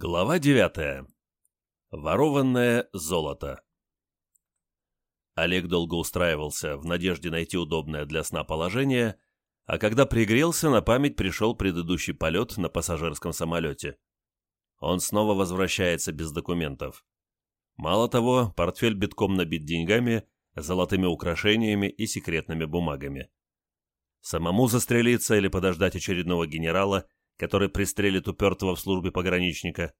Глава девятая. Ворованное золото. Олег долго устраивался в надежде найти удобное для сна положение, а когда пригрелся, на память пришел предыдущий полет на пассажирском самолете. Он снова возвращается без документов. Мало того, портфель битком набит деньгами, золотыми украшениями и секретными бумагами. Самому застрелиться или подождать очередного генерала – который пристрелит упертого в службе пограничника.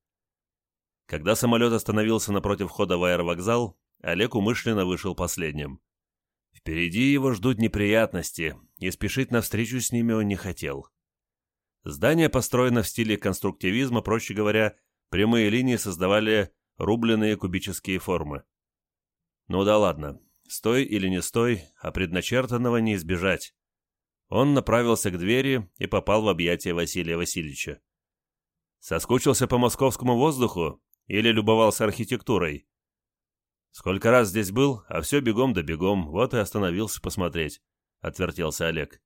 Когда самолет остановился напротив входа в аэровокзал, Олег умышленно вышел последним. Впереди его ждут неприятности, и спешить навстречу с ними он не хотел. Здание построено в стиле конструктивизма, проще говоря, прямые линии создавали рубленые кубические формы. Ну да ладно, стой или не стой, а предначертанного не избежать. Он направился к двери и попал в объятия Василия Васильевича. Соскучился по московскому воздуху или любовался архитектурой? Сколько раз здесь был, а все бегом да бегом, вот и остановился посмотреть, — отвертелся Олег.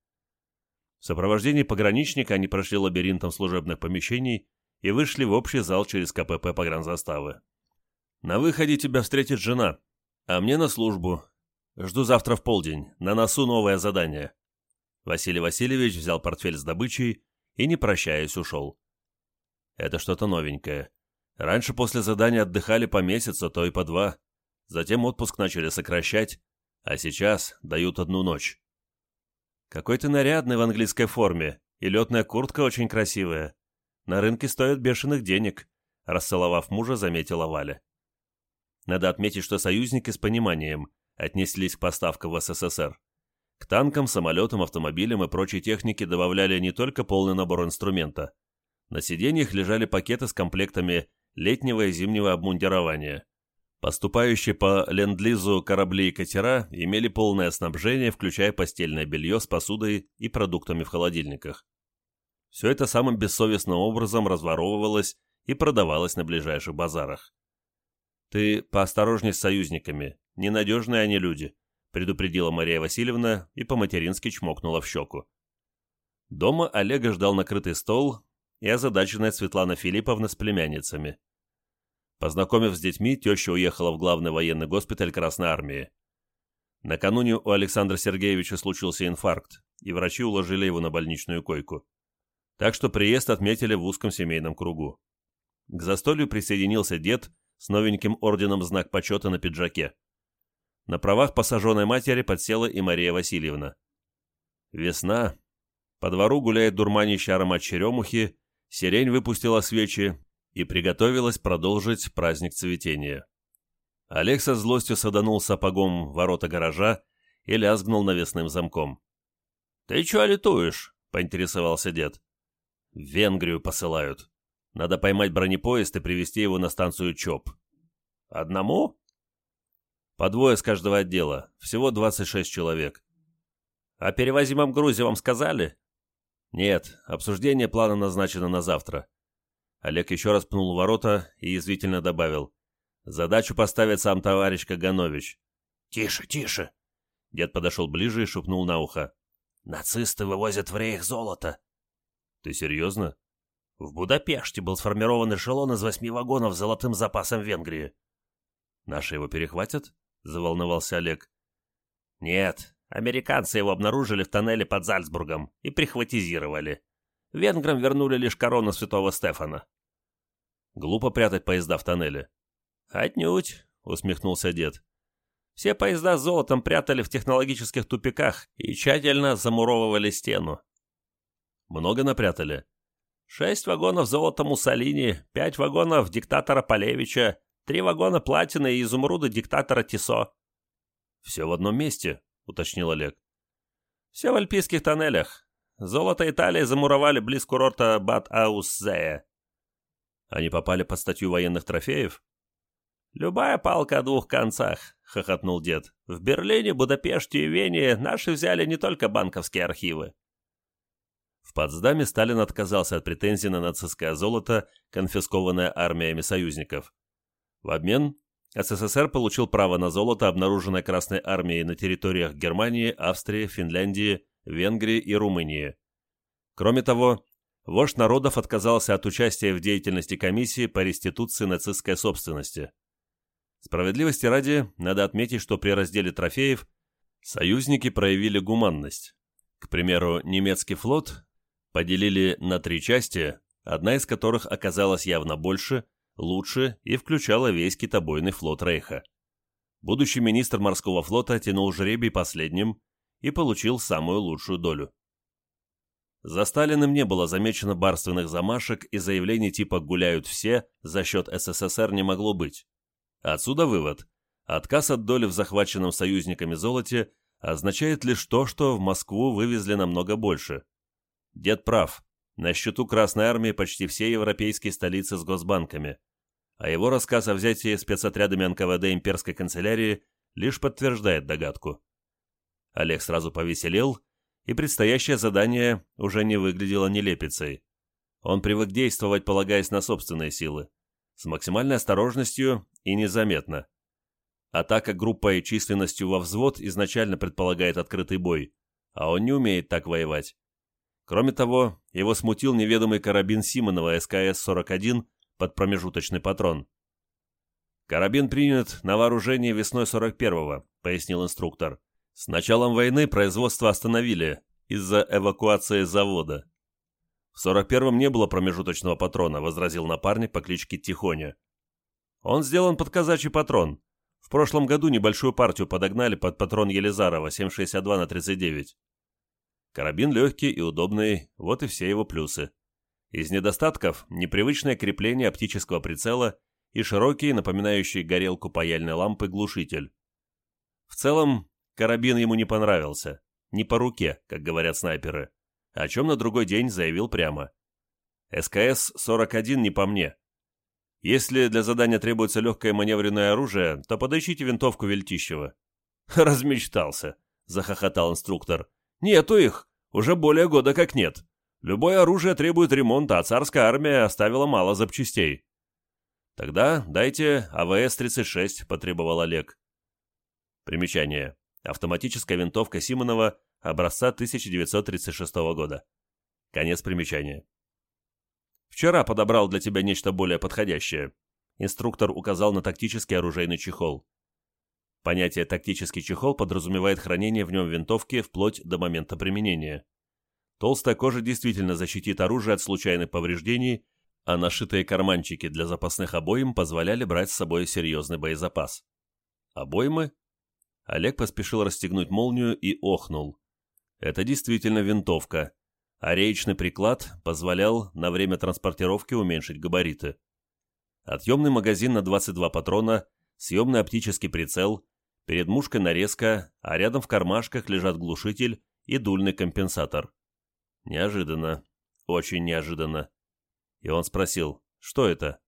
В сопровождении пограничника они прошли лабиринтом служебных помещений и вышли в общий зал через КПП погранзаставы. «На выходе тебя встретит жена, а мне на службу. Жду завтра в полдень, на носу новое задание». Василий Васильевич взял портфель с добычей и, не прощаясь, ушел. Это что-то новенькое. Раньше после задания отдыхали по месяцу, то и по два. Затем отпуск начали сокращать, а сейчас дают одну ночь. Какой ты нарядный в английской форме, и летная куртка очень красивая. На рынке стоит бешеных денег, расцеловав мужа, заметила Валя. Надо отметить, что союзники с пониманием отнеслись к поставкам в СССР. К танкам, самолетам, автомобилям и прочей технике добавляли не только полный набор инструмента. На сиденьях лежали пакеты с комплектами летнего и зимнего обмундирования. Поступающие по ленд-лизу корабли и катера имели полное снабжение, включая постельное белье с посудой и продуктами в холодильниках. Все это самым бессовестным образом разворовывалось и продавалось на ближайших базарах. «Ты поосторожней с союзниками, ненадежные они люди», предупредила Мария Васильевна и по-матерински чмокнула в щеку. Дома Олега ждал накрытый стол и озадаченная Светлана Филипповна с племянницами. Познакомив с детьми, теща уехала в главный военный госпиталь Красной Армии. Накануне у Александра Сергеевича случился инфаркт, и врачи уложили его на больничную койку. Так что приезд отметили в узком семейном кругу. К застолью присоединился дед с новеньким орденом знак почета на пиджаке. На правах посаженной матери подсела и Мария Васильевна. Весна. По двору гуляет дурманящий аромат черемухи, сирень выпустила свечи и приготовилась продолжить праздник цветения. Олег со злостью саданул сапогом ворота гаража и лязгнул навесным замком. «Ты чё летуешь?» — поинтересовался дед. «В Венгрию посылают. Надо поймать бронепоезд и привезти его на станцию ЧОП». «Одному?» По двое с каждого отдела. Всего 26 человек. О перевозимом грузе вам сказали? Нет, обсуждение плана назначено на завтра. Олег еще раз пнул ворота и язвительно добавил. Задачу поставит сам товарищ Каганович. Тише, тише. Дед подошел ближе и шепнул на ухо. Нацисты вывозят в рейх золото. Ты серьезно? В Будапеште был сформирован эшелон из восьми вагонов с золотым запасом Венгрии. Наши его перехватят? — заволновался Олег. «Нет, американцы его обнаружили в тоннеле под Зальцбургом и прихватизировали. Венграм вернули лишь корону святого Стефана». «Глупо прятать поезда в тоннеле». «Отнюдь», — усмехнулся дед. «Все поезда с золотом прятали в технологических тупиках и тщательно замуровывали стену». «Много напрятали?» «Шесть вагонов золота Муссолини, пять вагонов диктатора Полевича, Три вагона платины и изумруда диктатора Тисо». «Все в одном месте», — уточнил Олег. «Все в альпийских тоннелях. Золото Италии замуровали близ курорта Бат-Аусзея». «Они попали под статью военных трофеев?» «Любая палка о двух концах», — хохотнул дед. «В Берлине, Будапеште и Вене наши взяли не только банковские архивы». В Потсдаме Сталин отказался от претензий на нацистское золото, конфискованное армиями союзников. В обмен СССР получил право на золото, обнаруженное Красной Армией на территориях Германии, Австрии, Финляндии, Венгрии и Румынии. Кроме того, вождь народов отказался от участия в деятельности комиссии по реституции нацистской собственности. Справедливости ради, надо отметить, что при разделе трофеев союзники проявили гуманность. К примеру, немецкий флот поделили на три части, одна из которых оказалась явно больше, лучше и включала весь китобойный флот Рейха. Будущий министр морского флота тянул жребий последним и получил самую лучшую долю. За Сталиным не было замечено барственных замашек и заявлений типа «гуляют все» за счет СССР не могло быть. Отсюда вывод. Отказ от доли в захваченном союзниками золоте означает лишь то, что в Москву вывезли намного больше. Дед прав. На счету Красной Армии почти все европейские столицы с госбанками. А его рассказ о взятии спецотрядами НКВД имперской канцелярии лишь подтверждает догадку. Олег сразу повеселел и предстоящее задание уже не выглядело нелепицей. Он привык действовать, полагаясь на собственные силы, с максимальной осторожностью и незаметно. Атака группой численностью во взвод изначально предполагает открытый бой, а он не умеет так воевать. Кроме того, его смутил неведомый карабин Симонова СКС-41 под промежуточный патрон. «Карабин принят на вооружение весной 41-го», — пояснил инструктор. С началом войны производство остановили из-за эвакуации завода. В 41-м не было промежуточного патрона, возразил напарник по кличке Тихоня. Он сделан под казачий патрон. В прошлом году небольшую партию подогнали под патрон Елизарова 7,62 на 39. Карабин легкий и удобный, вот и все его плюсы. Из недостатков – непривычное крепление оптического прицела и широкий, напоминающий горелку паяльной лампы, глушитель. В целом, Карабин ему не понравился. Не по руке, как говорят снайперы. О чем на другой день заявил прямо. СКС-41 не по мне. Если для задания требуется легкое маневренное оружие, то подыщите винтовку Вельтищева. Размечтался, захохотал инструктор. Нету их. Уже более года как нет. Любое оружие требует ремонта, а царская армия оставила мало запчастей. Тогда дайте АВС-36, потребовал Олег. Примечание. Автоматическая винтовка Симонова образца 1936 года. Конец примечания. Вчера подобрал для тебя нечто более подходящее. Инструктор указал на тактический оружейный чехол. Понятие «тактический чехол» подразумевает хранение в нем винтовки вплоть до момента применения. Толстая кожа действительно защитит оружие от случайных повреждений, а нашитые карманчики для запасных обоим позволяли брать с собой серьезный боезапас. Обоймы Олег поспешил расстегнуть молнию и охнул. Это действительно винтовка, а речный приклад позволял на время транспортировки уменьшить габариты. Отъемный магазин на 22 патрона, съемный оптический прицел, перед мушкой нарезка, а рядом в кармашках лежат глушитель и дульный компенсатор. Неожиданно. Очень неожиданно. И он спросил, что это?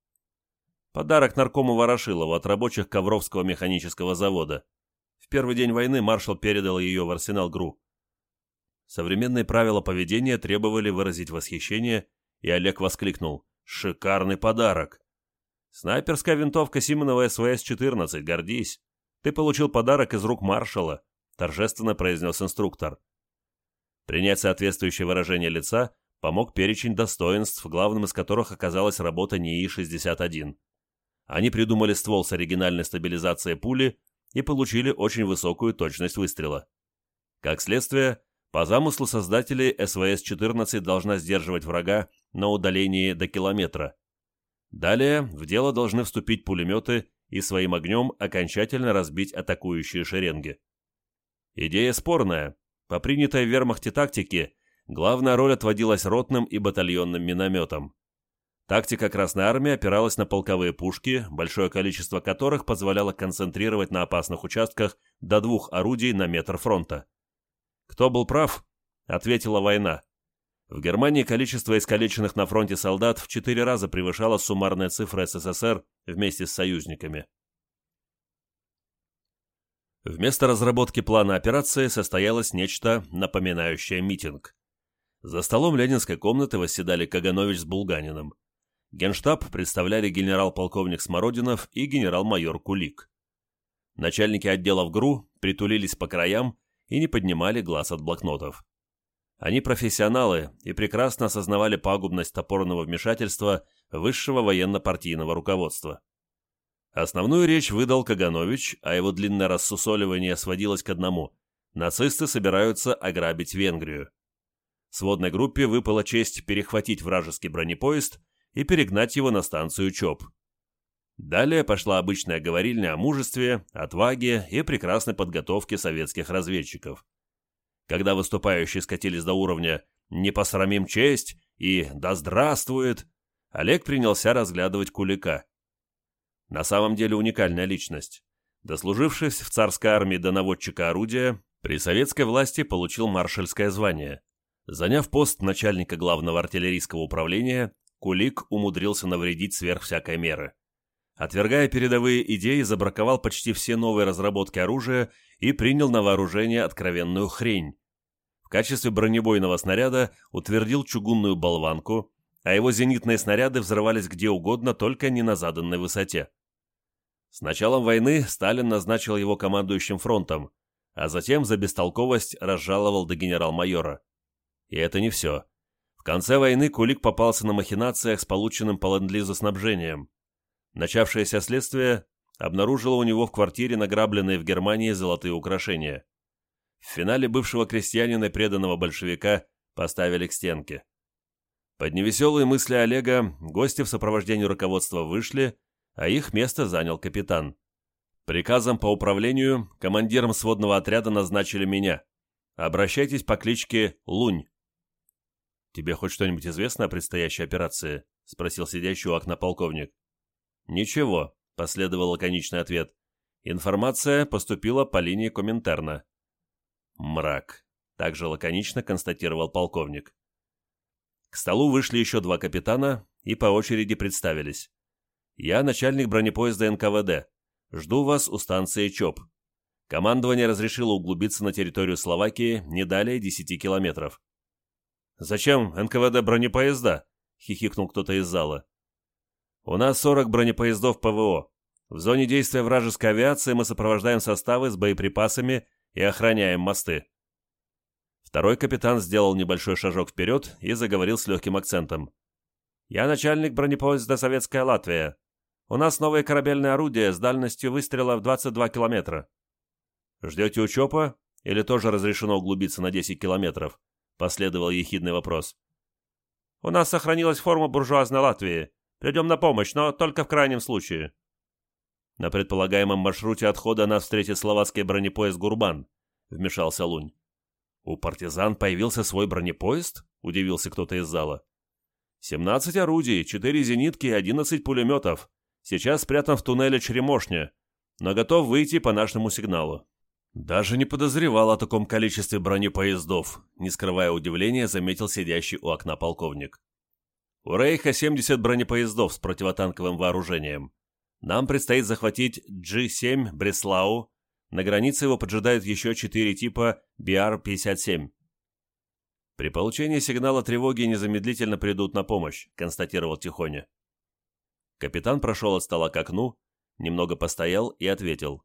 Подарок наркому Ворошилову от рабочих Ковровского механического завода. В первый день войны маршал передал ее в арсенал ГРУ. Современные правила поведения требовали выразить восхищение, и Олег воскликнул «Шикарный подарок!» «Снайперская винтовка Симонова СВС-14, гордись! Ты получил подарок из рук маршала», — торжественно произнес инструктор. Принять соответствующее выражение лица помог перечень достоинств, главным из которых оказалась работа НИИ-61. Они придумали ствол с оригинальной стабилизацией пули и получили очень высокую точность выстрела. Как следствие, по замыслу создателей СВС-14 должна сдерживать врага на удалении до километра. Далее в дело должны вступить пулеметы и своим огнем окончательно разбить атакующие шеренги. Идея спорная. По принятой в вермахте тактике, главная роль отводилась ротным и батальонным минометам. Тактика Красной Армии опиралась на полковые пушки, большое количество которых позволяло концентрировать на опасных участках до двух орудий на метр фронта. Кто был прав? Ответила война. В Германии количество искалеченных на фронте солдат в четыре раза превышало суммарные цифры СССР вместе с союзниками. Вместо разработки плана операции состоялось нечто напоминающее митинг. За столом ленинской комнаты восседали Каганович с Булганиным. Генштаб представляли генерал-полковник Смородинов и генерал-майор Кулик. Начальники отделов ГРУ притулились по краям и не поднимали глаз от блокнотов. Они профессионалы и прекрасно осознавали пагубность топорного вмешательства высшего военно-партийного руководства. Основную речь выдал Каганович, а его длинное рассусоливание сводилось к одному – нацисты собираются ограбить Венгрию. Сводной группе выпала честь перехватить вражеский бронепоезд и перегнать его на станцию ЧОП. Далее пошла обычная говорильня о мужестве, отваге и прекрасной подготовке советских разведчиков. Когда выступающие скатились до уровня «не посрамим честь» и «да здравствует», Олег принялся разглядывать Кулика. На самом деле уникальная личность. Дослужившись в царской армии до наводчика орудия, при советской власти получил маршальское звание. Заняв пост начальника главного артиллерийского управления, Кулик умудрился навредить сверх всякой меры. Отвергая передовые идеи, забраковал почти все новые разработки оружия и принял на вооружение откровенную хрень. В качестве бронебойного снаряда утвердил чугунную болванку, а его зенитные снаряды взрывались где угодно, только не на заданной высоте. С началом войны Сталин назначил его командующим фронтом, а затем за бестолковость разжаловал до генерал-майора. И это не все. В конце войны Кулик попался на махинациях с полученным по ленд снабжением. Начавшееся следствие обнаружило у него в квартире награбленные в Германии золотые украшения. В финале бывшего крестьянина и преданного большевика поставили к стенке. Под невеселые мысли Олега гости в сопровождении руководства вышли, а их место занял капитан. Приказом по управлению командиром сводного отряда назначили меня. Обращайтесь по кличке Лунь. «Тебе хоть что-нибудь известно о предстоящей операции?» — спросил сидящий у окна полковник. «Ничего», — последовал лаконичный ответ. «Информация поступила по линии Коминтерна». «Мрак», — также лаконично констатировал полковник. К столу вышли еще два капитана и по очереди представились. «Я начальник бронепоезда НКВД. Жду вас у станции ЧОП. Командование разрешило углубиться на территорию Словакии не далее 10 километров. «Зачем НКВД бронепоезда?» — хихикнул кто-то из зала. «У нас 40 бронепоездов ПВО. В зоне действия вражеской авиации мы сопровождаем составы с боеприпасами и охраняем мосты». Второй капитан сделал небольшой шажок вперед и заговорил с легким акцентом. «Я начальник бронепоезда «Советская Латвия». У нас новые корабельные орудия с дальностью выстрела в 22 километра. Ждете учепа или тоже разрешено углубиться на 10 километров?» Последовал ехидный вопрос. «У нас сохранилась форма буржуазной Латвии. Придем на помощь, но только в крайнем случае». «На предполагаемом маршруте отхода нас встретит словацкий бронепоезд «Гурбан», — вмешался Лунь. «У партизан появился свой бронепоезд?» — удивился кто-то из зала. «Семнадцать орудий, четыре зенитки и одиннадцать пулеметов. Сейчас спрятан в туннеле Черемошня, но готов выйти по нашему сигналу. «Даже не подозревал о таком количестве бронепоездов», не скрывая удивления, заметил сидящий у окна полковник. «У Рейха 70 бронепоездов с противотанковым вооружением. Нам предстоит захватить G-7 Бреслау. На границе его поджидают еще четыре типа BR-57». «При получении сигнала тревоги незамедлительно придут на помощь», констатировал Тихоня. Капитан прошел от стола к окну, немного постоял и ответил.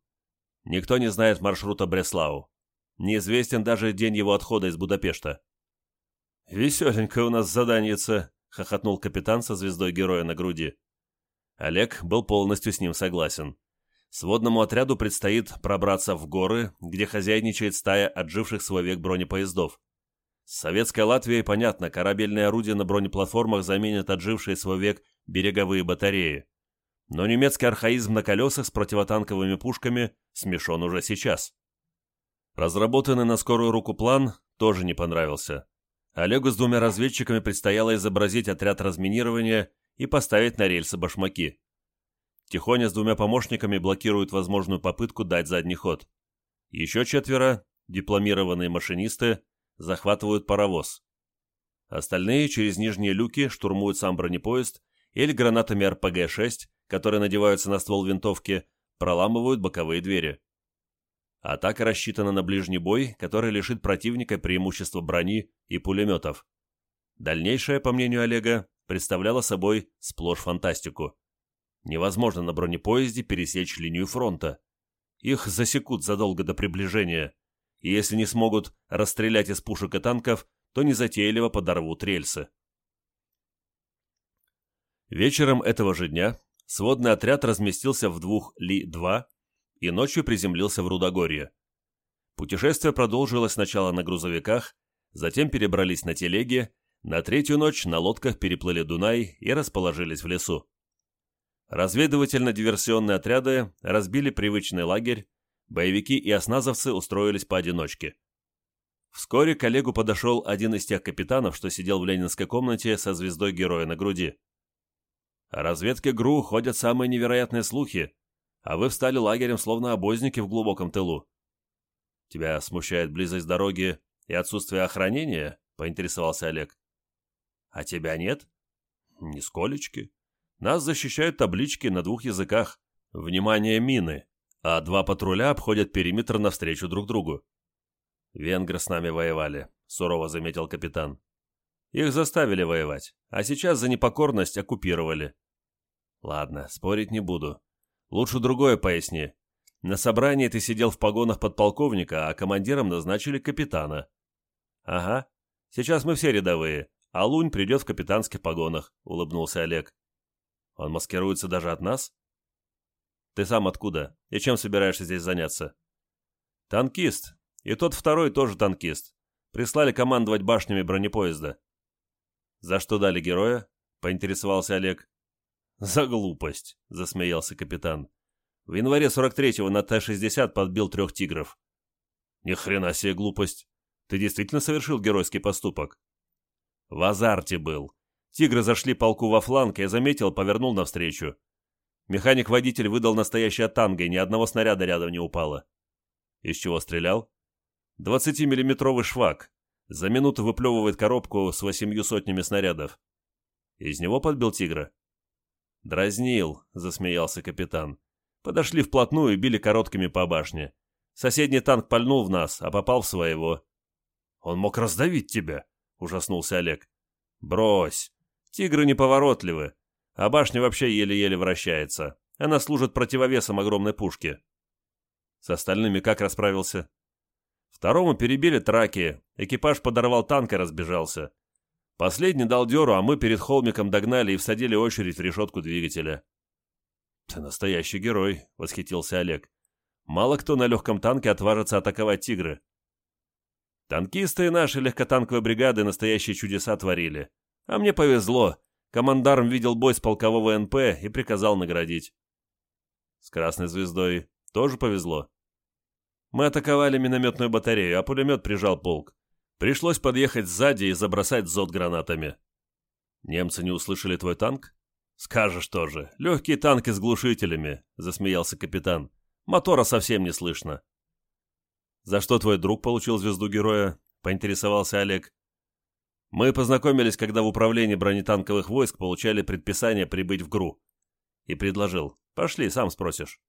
Никто не знает маршрута Бреслау. Неизвестен даже день его отхода из Будапешта. «Веселенькое у нас заданица», — хохотнул капитан со звездой героя на груди. Олег был полностью с ним согласен. Сводному отряду предстоит пробраться в горы, где хозяйничает стая отживших свой век бронепоездов. С советской Латвией, понятно, корабельные орудия на бронеплатформах заменят отжившие свой век береговые батареи. Но немецкий архаизм на колесах с противотанковыми пушками смешон уже сейчас. Разработанный на скорую руку план тоже не понравился. Олегу с двумя разведчиками предстояло изобразить отряд разминирования и поставить на рельсы башмаки. Тихоня с двумя помощниками блокируют возможную попытку дать задний ход. Еще четверо, дипломированные машинисты, захватывают паровоз. Остальные через нижние люки штурмуют сам бронепоезд или гранатами РПГ-6 которые надеваются на ствол винтовки, проламывают боковые двери. Атака рассчитана на ближний бой, который лишит противника преимущества брони и пулеметов. Дальнейшее, по мнению Олега, представляло собой сплошь фантастику. Невозможно на бронепоезде пересечь линию фронта. Их засекут задолго до приближения, и если не смогут расстрелять из пушек и танков, то незатейливо подорвут рельсы. Вечером этого же дня сводный отряд разместился в двух Ли-2 и ночью приземлился в Рудогорье. Путешествие продолжилось сначала на грузовиках, затем перебрались на телеги, на третью ночь на лодках переплыли Дунай и расположились в лесу. Разведывательно-диверсионные отряды разбили привычный лагерь, боевики и осназовцы устроились поодиночке. Вскоре к коллегу подошел один из тех капитанов, что сидел в ленинской комнате со звездой героя на груди. О разведке ГРУ ходят самые невероятные слухи, а вы встали лагерем, словно обозники в глубоком тылу. Тебя смущает близость дороги и отсутствие охранения? Поинтересовался Олег. А тебя нет? Нисколечки. Нас защищают таблички на двух языках. Внимание, мины. А два патруля обходят периметр навстречу друг другу. Венгры с нами воевали, сурово заметил капитан. Их заставили воевать, а сейчас за непокорность оккупировали. Ладно, спорить не буду. Лучше другое поясни. На собрании ты сидел в погонах подполковника, а командиром назначили капитана. Ага, сейчас мы все рядовые, а Лунь придет в капитанских погонах, улыбнулся Олег. Он маскируется даже от нас? Ты сам откуда? И чем собираешься здесь заняться? Танкист. И тот второй тоже танкист. Прислали командовать башнями бронепоезда. «За что дали героя?» — поинтересовался Олег. «За глупость», — засмеялся капитан. «В январе 43-го на Т-60 подбил трех тигров». «Ни хрена себе глупость. Ты действительно совершил геройский поступок?» «В азарте был. Тигры зашли полку во фланг, я заметил, повернул навстречу. Механик-водитель выдал настоящее танго, и ни одного снаряда рядом не упало». «Из чего стрелял?» «20-миллиметровый швак. За минуту выплевывает коробку с восемью сотнями снарядов. Из него подбил тигра. «Дразнил», — засмеялся капитан. «Подошли вплотную и били короткими по башне. Соседний танк пальнул в нас, а попал в своего». «Он мог раздавить тебя», — ужаснулся Олег. «Брось. Тигры неповоротливы, а башня вообще еле-еле вращается. Она служит противовесом огромной пушки». «С остальными как расправился?» Второму перебили траки, экипаж подорвал танк и разбежался. Последний дал дёру, а мы перед холмиком догнали и всадили очередь в решетку двигателя. «Ты настоящий герой», — восхитился Олег. «Мало кто на легком танке отважится атаковать тигры». Танкисты и наши легкотанковые бригады настоящие чудеса творили. А мне повезло. Командарм видел бой с полкового НП и приказал наградить. С Красной Звездой тоже повезло. Мы атаковали минометную батарею, а пулемет прижал полк. Пришлось подъехать сзади и забросать зод гранатами. Немцы не услышали твой танк? Скажешь тоже. Легкие танки с глушителями, засмеялся капитан. Мотора совсем не слышно. За что твой друг получил звезду героя? Поинтересовался Олег. Мы познакомились, когда в управлении бронетанковых войск получали предписание прибыть в ГРУ. И предложил. Пошли, сам спросишь.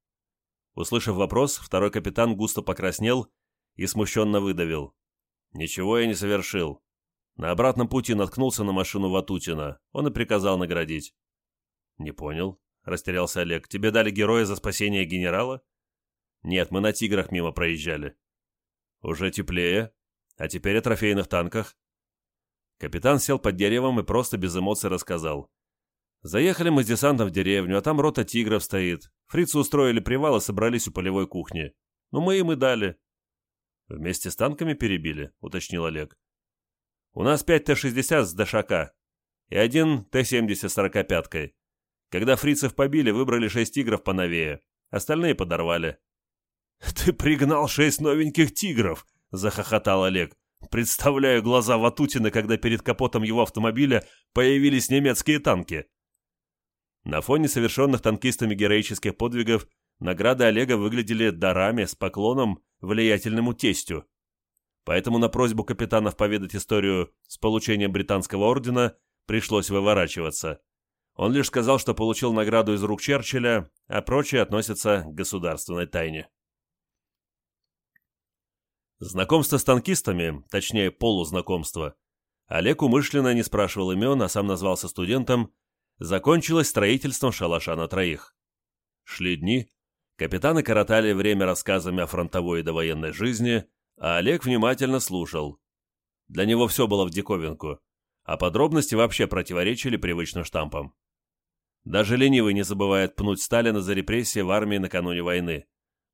Услышав вопрос, второй капитан густо покраснел и смущенно выдавил. «Ничего я не совершил. На обратном пути наткнулся на машину Ватутина. Он и приказал наградить». «Не понял», — растерялся Олег. «Тебе дали героя за спасение генерала?» «Нет, мы на «Тиграх» мимо проезжали». «Уже теплее. А теперь о трофейных танках». Капитан сел под деревом и просто без эмоций рассказал. Заехали мы с десантом в деревню, а там рота тигров стоит. Фрицы устроили привал и собрались у полевой кухни. Ну, мы им и дали. Вместе с танками перебили, уточнил Олег. У нас 5 Т-60 с ДШК и один Т-70 с 45-кой. Когда фрицев побили, выбрали шесть тигров поновее. Остальные подорвали. «Ты пригнал шесть новеньких тигров!» — захохотал Олег. «Представляю глаза Ватутина, когда перед капотом его автомобиля появились немецкие танки». На фоне совершенных танкистами героических подвигов награды Олега выглядели дарами с поклоном влиятельному тестю. Поэтому на просьбу капитанов поведать историю с получением британского ордена пришлось выворачиваться. Он лишь сказал, что получил награду из рук Черчилля, а прочее относится к государственной тайне. Знакомство с танкистами, точнее полузнакомство, Олег умышленно не спрашивал имен, а сам назвался студентом закончилось строительством шалаша на троих. Шли дни, капитаны коротали время рассказами о фронтовой и довоенной жизни, а Олег внимательно слушал. Для него все было в диковинку, а подробности вообще противоречили привычным штампам. Даже ленивый не забывает пнуть Сталина за репрессии в армии накануне войны.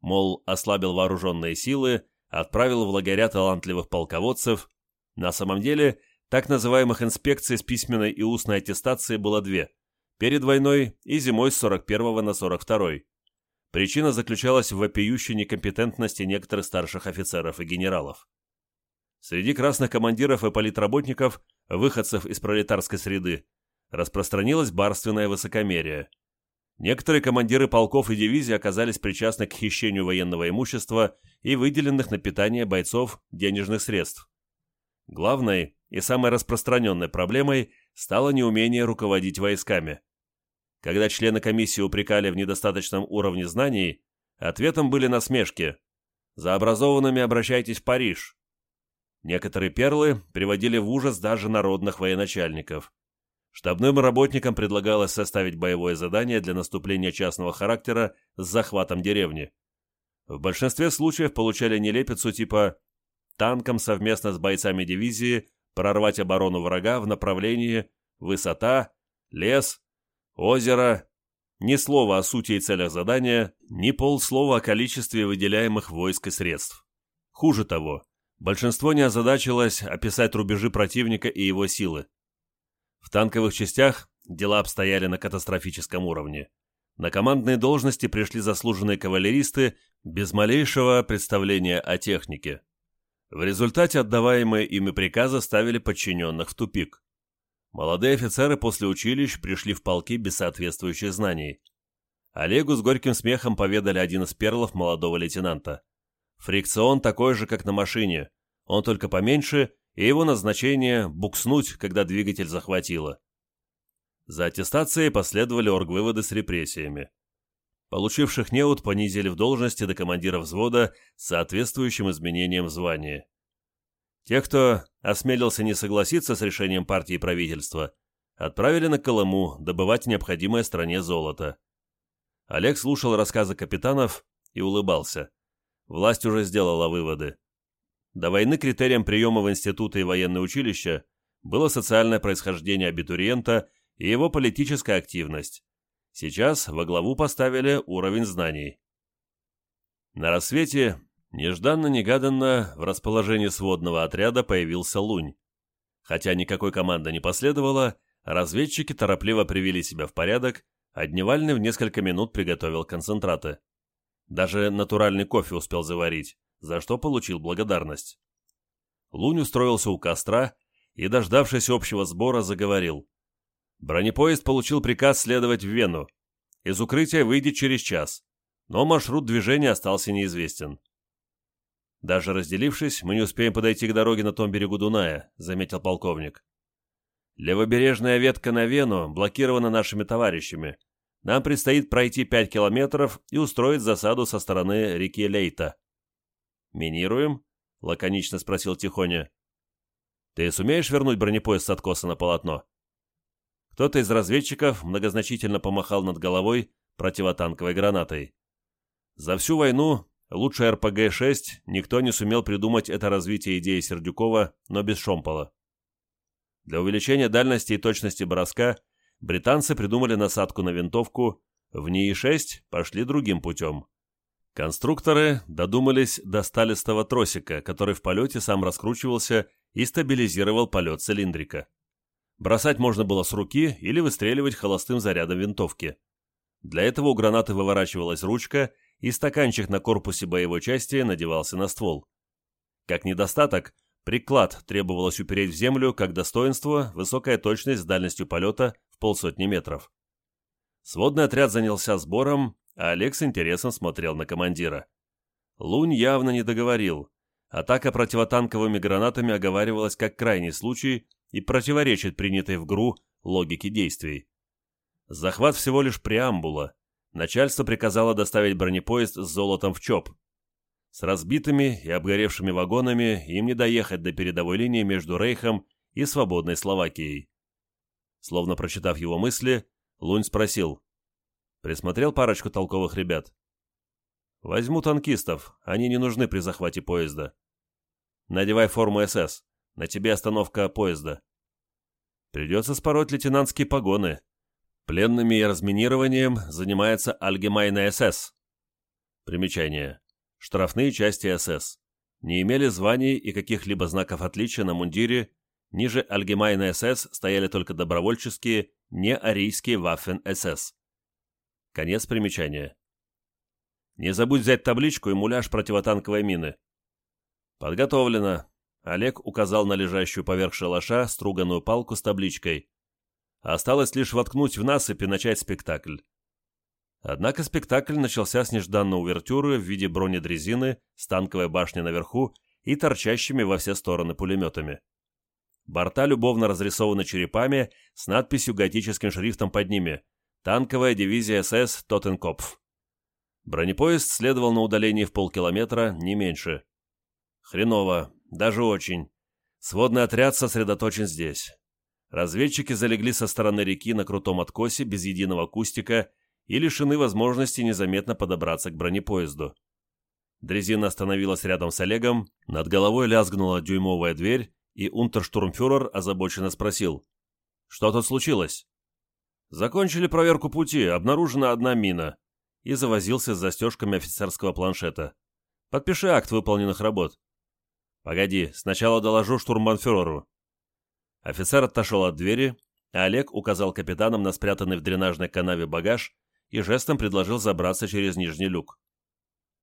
Мол, ослабил вооруженные силы, отправил в лагеря талантливых полководцев. На самом деле, так называемых инспекций с письменной и устной аттестацией было две – перед войной и зимой с 41 на 42. Причина заключалась в вопиющей некомпетентности некоторых старших офицеров и генералов. Среди красных командиров и политработников, выходцев из пролетарской среды, распространилось барственное высокомерие. Некоторые командиры полков и дивизий оказались причастны к хищению военного имущества и выделенных на питание бойцов денежных средств. Главной и самой распространенной проблемой стало неумение руководить войсками. Когда члены комиссии упрекали в недостаточном уровне знаний, ответом были насмешки. «За образованными обращайтесь в Париж». Некоторые перлы приводили в ужас даже народных военачальников. Штабным работникам предлагалось составить боевое задание для наступления частного характера с захватом деревни. В большинстве случаев получали нелепицу типа «танкам совместно с бойцами дивизии прорвать оборону врага в направлении высота, лес, озеро». Ни слова о сути и целях задания, ни полслова о количестве выделяемых войск и средств. Хуже того, большинство не озадачилось описать рубежи противника и его силы. В танковых частях дела обстояли на катастрофическом уровне. На командные должности пришли заслуженные кавалеристы без малейшего представления о технике. В результате отдаваемые ими приказы ставили подчиненных в тупик. Молодые офицеры после училищ пришли в полки без соответствующих знаний. Олегу с горьким смехом поведали один из перлов молодого лейтенанта. Фрикцион такой же, как на машине, он только поменьше и его назначение – букснуть, когда двигатель захватило. За аттестацией последовали оргвыводы с репрессиями. Получивших неуд понизили в должности до командира взвода с соответствующим изменением звания. Тех, кто осмелился не согласиться с решением партии и правительства, отправили на Колыму добывать необходимое стране золото. Олег слушал рассказы капитанов и улыбался. Власть уже сделала выводы. До войны критерием приема в институты и военное училище было социальное происхождение абитуриента и его политическая активность. Сейчас во главу поставили уровень знаний. На рассвете, нежданно-негаданно, в расположении сводного отряда появился Лунь. Хотя никакой команды не последовало, разведчики торопливо привели себя в порядок, а Дневальный в несколько минут приготовил концентраты. Даже натуральный кофе успел заварить за что получил благодарность. Лунь устроился у костра и, дождавшись общего сбора, заговорил. Бронепоезд получил приказ следовать в Вену. Из укрытия выйдет через час, но маршрут движения остался неизвестен. «Даже разделившись, мы не успеем подойти к дороге на том берегу Дуная», — заметил полковник. «Левобережная ветка на Вену блокирована нашими товарищами. Нам предстоит пройти пять километров и устроить засаду со стороны реки Лейта. «Минируем?» — лаконично спросил Тихоня. «Ты сумеешь вернуть бронепоезд с откоса на полотно?» Кто-то из разведчиков многозначительно помахал над головой противотанковой гранатой. За всю войну лучше РПГ-6 никто не сумел придумать это развитие идеи Сердюкова, но без шомпола. Для увеличения дальности и точности броска британцы придумали насадку на винтовку, в НИИ-6 пошли другим путем. Конструкторы додумались до сталистого тросика, который в полете сам раскручивался и стабилизировал полет цилиндрика. Бросать можно было с руки или выстреливать холостым зарядом винтовки. Для этого у гранаты выворачивалась ручка, и стаканчик на корпусе боевой части надевался на ствол. Как недостаток, приклад требовалось упереть в землю, как достоинство, высокая точность с дальностью полета в полсотни метров. Сводный отряд занялся сбором, а Олег с интересом смотрел на командира. Лунь явно не договорил. Атака противотанковыми гранатами оговаривалась как крайний случай и противоречит принятой в ГРУ логике действий. Захват всего лишь преамбула. Начальство приказало доставить бронепоезд с золотом в ЧОП. С разбитыми и обгоревшими вагонами им не доехать до передовой линии между Рейхом и свободной Словакией. Словно прочитав его мысли, Лунь спросил, Присмотрел парочку толковых ребят. Возьму танкистов, они не нужны при захвате поезда. Надевай форму СС. На тебе остановка поезда. Придется спороть лейтенантские погоны. Пленными и разминированием занимается Альгемайна СС. Примечание. Штрафные части СС. Не имели званий и каких-либо знаков отличия на мундире, ниже Альгемайна СС стояли только добровольческие, не арийские Ваффен СС. Конец примечания. Не забудь взять табличку и муляж противотанковой мины. Подготовлено. Олег указал на лежащую поверх шалаша струганную палку с табличкой. Осталось лишь воткнуть в насыпь и начать спектакль. Однако спектакль начался с нежданной увертюры в виде бронедрезины с танковой башней наверху и торчащими во все стороны пулеметами. Борта любовно разрисованы черепами с надписью готическим шрифтом под ними «Танковая дивизия СС Тоттенкопф». Бронепоезд следовал на удалении в полкилометра, не меньше. Хреново, даже очень. Сводный отряд сосредоточен здесь. Разведчики залегли со стороны реки на крутом откосе без единого кустика и лишены возможности незаметно подобраться к бронепоезду. Дрезина остановилась рядом с Олегом, над головой лязгнула дюймовая дверь, и унтерштурмфюрер озабоченно спросил. «Что тут случилось?» «Закончили проверку пути, обнаружена одна мина и завозился с застежками офицерского планшета. «Подпиши акт выполненных работ». «Погоди, сначала доложу штурмбанфюреру». Офицер отошел от двери, а Олег указал капитанам на спрятанный в дренажной канаве багаж и жестом предложил забраться через нижний люк.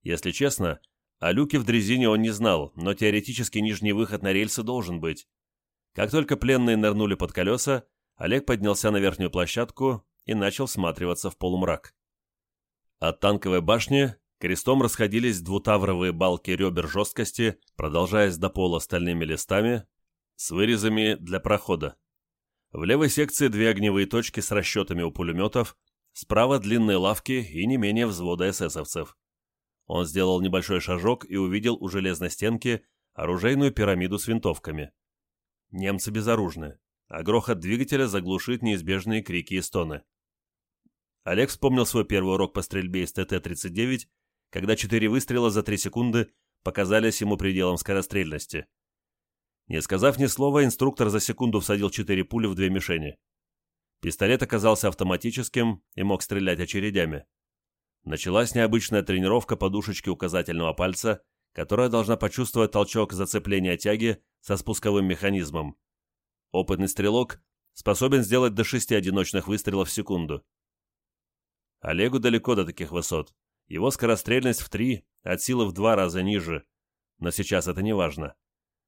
Если честно, о люке в дрезине он не знал, но теоретически нижний выход на рельсы должен быть. Как только пленные нырнули под колеса, Олег поднялся на верхнюю площадку и начал всматриваться в полумрак. От танковой башни крестом расходились двутавровые балки ребер жесткости, продолжаясь до пола стальными листами, с вырезами для прохода. В левой секции две огневые точки с расчетами у пулеметов, справа длинные лавки и не менее взвода эсэсовцев. Он сделал небольшой шажок и увидел у железной стенки оружейную пирамиду с винтовками. Немцы безоружны, а грохот двигателя заглушит неизбежные крики и стоны. Олег вспомнил свой первый урок по стрельбе из ТТ-39, когда четыре выстрела за три секунды показались ему пределом скорострельности. Не сказав ни слова, инструктор за секунду всадил четыре пули в две мишени. Пистолет оказался автоматическим и мог стрелять очередями. Началась необычная тренировка подушечки указательного пальца, которая должна почувствовать толчок зацепления тяги со спусковым механизмом. Опытный стрелок способен сделать до шести одиночных выстрелов в секунду. Олегу далеко до таких высот. Его скорострельность в три, от силы в два раза ниже. Но сейчас это не важно.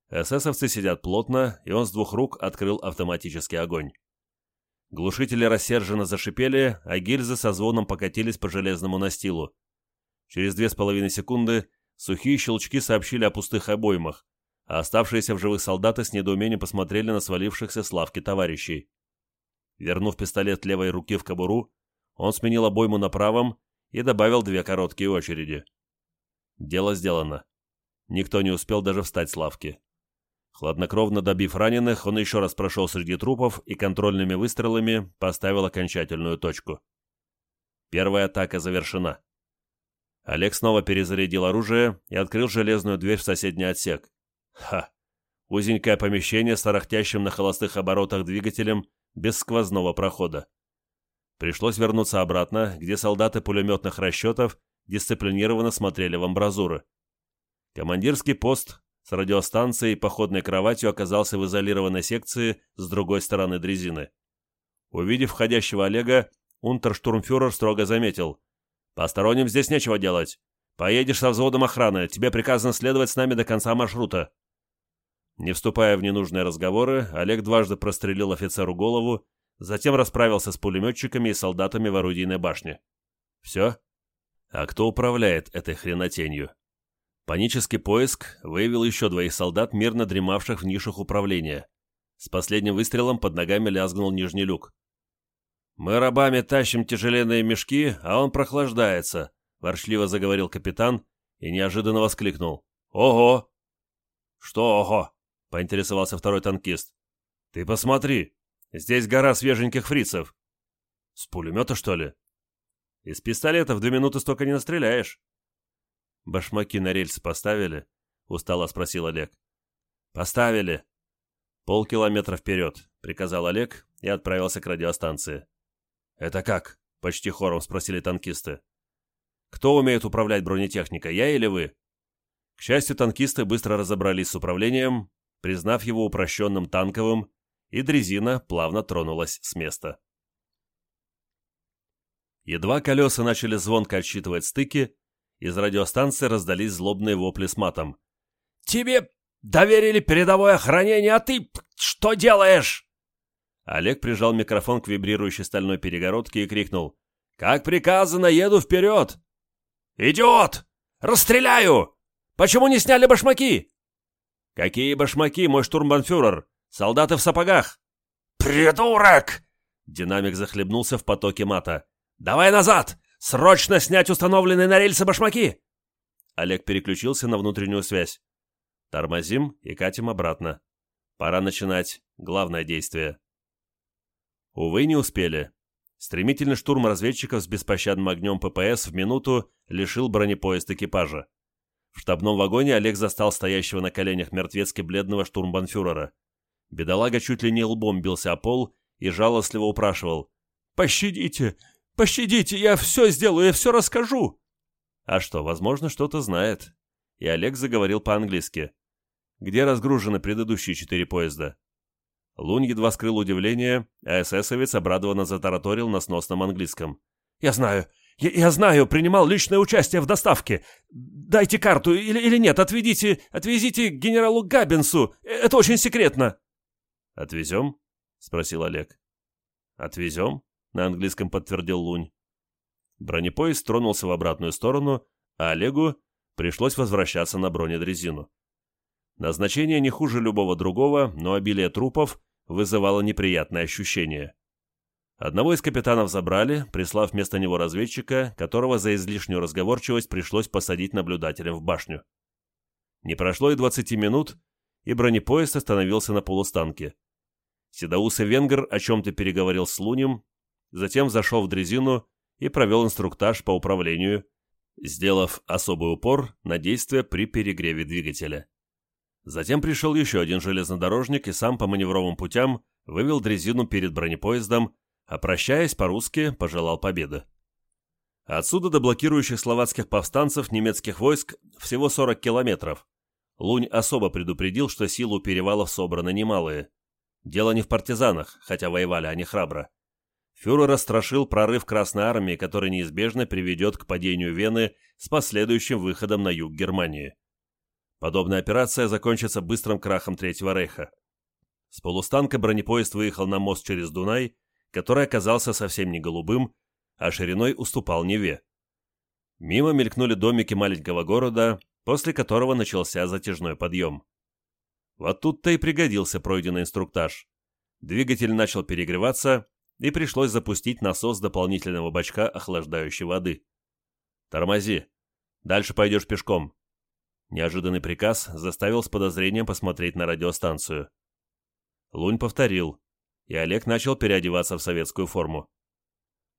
Эсэсовцы сидят плотно, и он с двух рук открыл автоматический огонь. Глушители рассерженно зашипели, а гильзы со звоном покатились по железному настилу. Через две с половиной секунды сухие щелчки сообщили о пустых обоймах, а оставшиеся в живых солдаты с недоумением посмотрели на свалившихся с лавки товарищей. Вернув пистолет левой руки в кобуру, он сменил обойму на правом и добавил две короткие очереди. Дело сделано. Никто не успел даже встать с лавки. Хладнокровно добив раненых, он еще раз прошел среди трупов и контрольными выстрелами поставил окончательную точку. Первая атака завершена. Олег снова перезарядил оружие и открыл железную дверь в соседний отсек. Ха! Узенькое помещение с тарахтящим на холостых оборотах двигателем без сквозного прохода. Пришлось вернуться обратно, где солдаты пулеметных расчетов дисциплинированно смотрели в амбразуры. Командирский пост с радиостанцией и походной кроватью оказался в изолированной секции с другой стороны дрезины. Увидев входящего Олега, унтерштурмфюрер строго заметил. «Посторонним здесь нечего делать. Поедешь со взводом охраны, тебе приказано следовать с нами до конца маршрута». Не вступая в ненужные разговоры, Олег дважды прострелил офицеру голову затем расправился с пулеметчиками и солдатами в орудийной башне. Все? А кто управляет этой хренотенью? Панический поиск выявил еще двоих солдат, мирно дремавших в нишах управления. С последним выстрелом под ногами лязгнул нижний люк. «Мы рабами тащим тяжеленные мешки, а он прохлаждается», — ворчливо заговорил капитан и неожиданно воскликнул. «Ого!» «Что ого?» — поинтересовался второй танкист. «Ты посмотри, Здесь гора свеженьких фрицев. С пулемета, что ли? Из пистолета в две минуты столько не настреляешь. Башмаки на рельсы поставили? Устало спросил Олег. Поставили. «Полкилометра вперед», — приказал Олег и отправился к радиостанции. «Это как?» — почти хором спросили танкисты. «Кто умеет управлять бронетехникой, я или вы?» К счастью, танкисты быстро разобрались с управлением, признав его упрощенным танковым, и дрезина плавно тронулась с места. Едва колеса начали звонко отсчитывать стыки, из радиостанции раздались злобные вопли с матом. «Тебе доверили передовое охранение, а ты что делаешь?» Олег прижал микрофон к вибрирующей стальной перегородке и крикнул. «Как приказано, еду вперед!» «Идиот! Расстреляю! Почему не сняли башмаки?» «Какие башмаки, мой штурмбанфюрер? Солдаты в сапогах!» «Придурок!» Динамик захлебнулся в потоке мата. «Давай назад! Срочно снять установленные на рельсы башмаки!» Олег переключился на внутреннюю связь. Тормозим и катим обратно. Пора начинать главное действие. Увы, не успели. Стремительный штурм разведчиков с беспощадным огнем ППС в минуту лишил бронепоезд экипажа. В штабном вагоне Олег застал стоящего на коленях мертвецки бледного штурмбанфюрера. Бедолага чуть ли не лбом бился о пол и жалостливо упрашивал. «Пощадите! Пощадите! Я все сделаю, я все расскажу!» А что, возможно, что-то знает. И Олег заговорил по-английски. «Где разгружены предыдущие четыре поезда?» Лунь едва скрыл удивление, а эсэсовец обрадованно затараторил на сносном английском. «Я знаю! Я, я знаю! Принимал личное участие в доставке! Дайте карту или, или нет, отведите, отвезите к генералу Габбинсу! Это очень секретно!» «Отвезем?» — спросил Олег. «Отвезем?» — на английском подтвердил Лунь. Бронепоезд тронулся в обратную сторону, а Олегу пришлось возвращаться на бронедрезину. Назначение не хуже любого другого, но обилие трупов вызывало неприятное ощущение. Одного из капитанов забрали, прислав вместо него разведчика, которого за излишнюю разговорчивость пришлось посадить наблюдателем в башню. Не прошло и 20 минут, и бронепоезд остановился на полустанке. Седоусый венгер о чем-то переговорил с Лунем, затем зашел в дрезину и провел инструктаж по управлению, сделав особый упор на действия при перегреве двигателя. Затем пришел еще один железнодорожник и сам по маневровым путям вывел дрезину перед бронепоездом, а прощаясь по-русски, пожелал победы. Отсюда до блокирующих словацких повстанцев немецких войск всего 40 километров. Лунь особо предупредил, что силы у перевалов собраны немалые. Дело не в партизанах, хотя воевали они храбро. Фюрер расстрашил прорыв Красной Армии, который неизбежно приведет к падению Вены с последующим выходом на юг Германии. Подобная операция закончится быстрым крахом Третьего Рейха. С полустанка бронепоезд выехал на мост через Дунай, который оказался совсем не голубым, а шириной уступал Неве. Мимо мелькнули домики маленького города, после которого начался затяжной подъем. Вот тут-то и пригодился пройденный инструктаж. Двигатель начал перегреваться, и пришлось запустить насос дополнительного бачка охлаждающей воды. «Тормози. Дальше пойдешь пешком. Неожиданный приказ заставил с подозрением посмотреть на радиостанцию. Лунь повторил, и Олег начал переодеваться в советскую форму.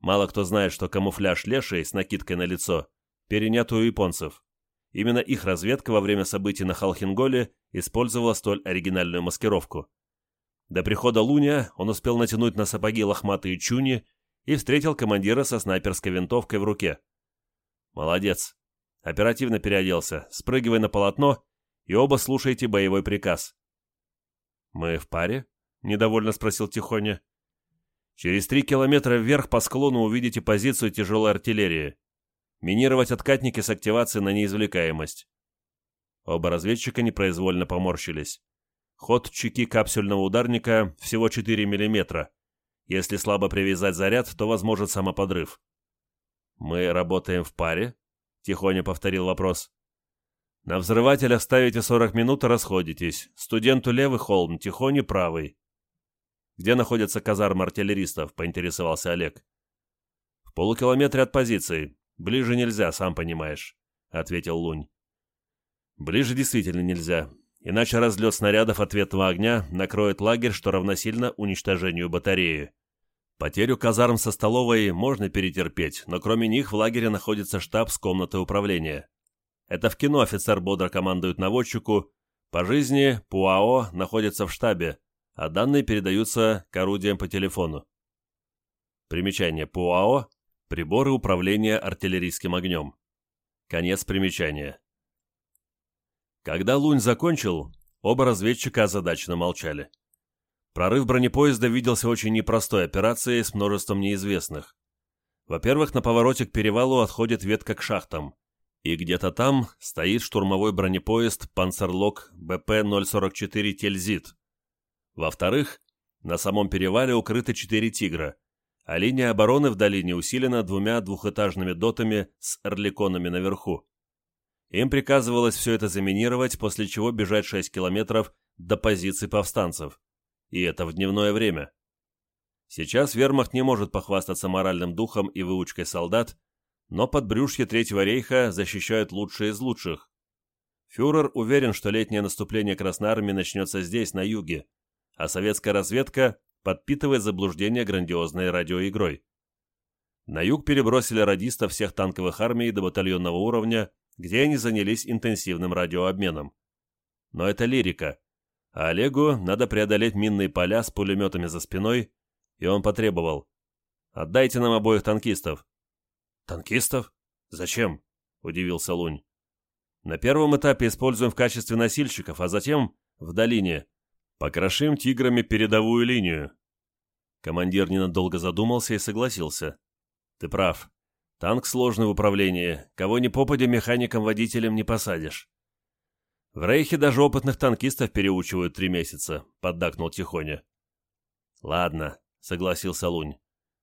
Мало кто знает, что камуфляж леший с накидкой на лицо перенят у японцев. Именно их разведка во время событий на Халхинголе использовала столь оригинальную маскировку. До прихода Луня он успел натянуть на сапоги лохматые чуни и встретил командира со снайперской винтовкой в руке. «Молодец. Оперативно переоделся. Спрыгивай на полотно и оба слушайте боевой приказ. «Мы в паре?» — недовольно спросил Тихоня. «Через три километра вверх по склону увидите позицию тяжелой артиллерии. Минировать откатники с активацией на неизвлекаемость». Оба разведчика непроизвольно поморщились. Ход чеки капсюльного ударника всего 4 мм. Если слабо привязать заряд, то возможен самоподрыв. «Мы работаем в паре?» Тихоня повторил вопрос. На взрывателя ставите 40 минут и расходитесь. Студенту левый холм, Тихоне правый. Где находится казарма артиллеристов, поинтересовался Олег. В полукилометре от позиции. Ближе нельзя, сам понимаешь, ответил Лунь. Ближе действительно нельзя, иначе разлет снарядов ответного огня накроет лагерь, что равносильно уничтожению батареи. Потерю казарм со столовой можно перетерпеть, но кроме них в лагере находится штаб с комнатой управления. Это в кино офицер бодро командует наводчику, по жизни Пуао находится в штабе, а данные передаются к орудиям по телефону. Примечание ПУАО – приборы управления артиллерийским огнем. Конец примечания. Когда Лунь закончил, оба разведчика озадаченно молчали. Прорыв бронепоезда виделся очень непростой операцией с множеством неизвестных. Во-первых, на повороте к перевалу отходит ветка к шахтам, и где-то там стоит штурмовой бронепоезд «Панцерлок БП-044 Тельзит». Во-вторых, на самом перевале укрыты четыре «Тигра», а линия обороны в долине усилена двумя двухэтажными дотами с орликонами наверху. Им приказывалось все это заминировать, после чего бежать 6 километров до позиций повстанцев. И это в дневное время. Сейчас вермахт не может похвастаться моральным духом и выучкой солдат, но подбрюшье Третьего рейха защищают лучшие из лучших. Фюрер уверен, что летнее наступление Красной Армии начнется здесь, на юге, а советская разведка подпитывает заблуждение грандиозной радиоигрой. На юг перебросили радистов всех танковых армий до батальонного уровня, где они занялись интенсивным радиообменом. Но это лирика, а Олегу надо преодолеть минные поля с пулеметами за спиной, и он потребовал «Отдайте нам обоих танкистов». «Танкистов? Зачем?» – удивился Лунь. «На первом этапе используем в качестве носильщиков, а затем, в долине, покрошим тиграми передовую линию». Командир ненадолго задумался и согласился. «Ты прав. Танк сложный в управлении. Кого ни попадя механиком-водителем не посадишь. В Рейхе даже опытных танкистов переучивают три месяца», — поддакнул Тихоня. «Ладно», — согласился Лунь.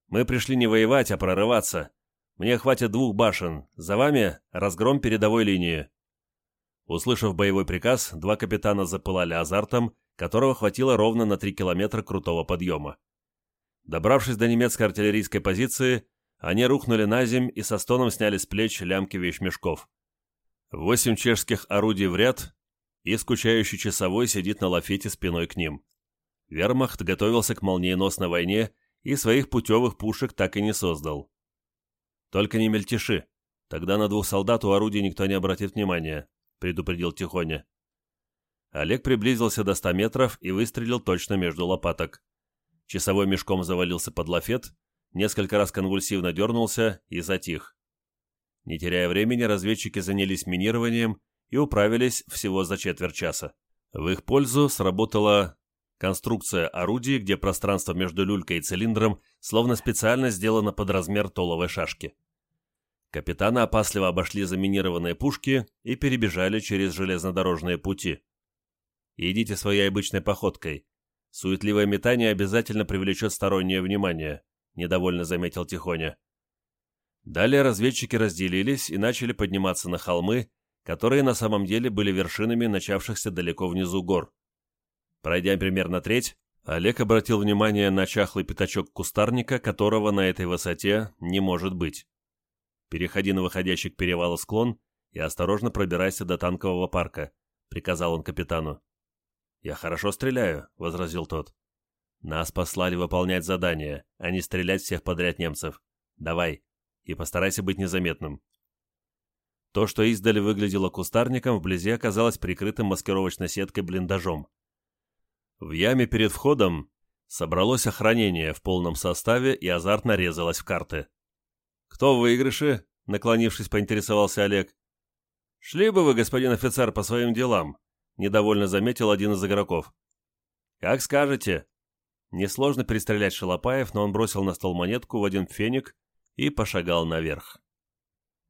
«Мы пришли не воевать, а прорываться. Мне хватит двух башен. За вами разгром передовой линии». Услышав боевой приказ, два капитана запылали азартом, которого хватило ровно на три километра крутого подъема. Добравшись до немецкой артиллерийской позиции, они рухнули на земь и со стоном сняли с плеч лямки вещмешков. Восемь чешских орудий в ряд и скучающий часовой сидит на лафете спиной к ним. Вермахт готовился к молниеносной войне и своих путевых пушек так и не создал. «Только не мельтеши, тогда на двух солдат у орудий никто не обратит внимания», — предупредил Тихоня. Олег приблизился до ста метров и выстрелил точно между лопаток. Часовой мешком завалился под лафет, несколько раз конвульсивно дернулся и затих. Не теряя времени, разведчики занялись минированием и управились всего за четверть часа. В их пользу сработала конструкция орудий, где пространство между люлькой и цилиндром словно специально сделано под размер толовой шашки. Капитаны опасливо обошли заминированные пушки и перебежали через железнодорожные пути. «Идите своей обычной походкой. Суетливое метание обязательно привлечет стороннее внимание», — недовольно заметил Тихоня. Далее разведчики разделились и начали подниматься на холмы, которые на самом деле были вершинами начавшихся далеко внизу гор. Пройдя примерно треть, Олег обратил внимание на чахлый пятачок кустарника, которого на этой высоте не может быть. «Переходи на выходящий к перевалу склон и осторожно пробирайся до танкового парка», — приказал он капитану. «Я хорошо стреляю», — возразил тот. «Нас послали выполнять задание, а не стрелять всех подряд немцев. Давай, и постарайся быть незаметным. То, что издали выглядело кустарником, вблизи оказалось прикрытым маскировочной сеткой блиндажом. В яме перед входом собралось охранение в полном составе и азартно резалось в карты. «Кто в выигрыше?» — наклонившись, поинтересовался Олег. «Шли бы вы, господин офицер, по своим делам», — недовольно заметил один из игроков. «Как скажете». Несложно перестрелять Шалопаев, но он бросил на стол монетку в один феник и пошагал наверх.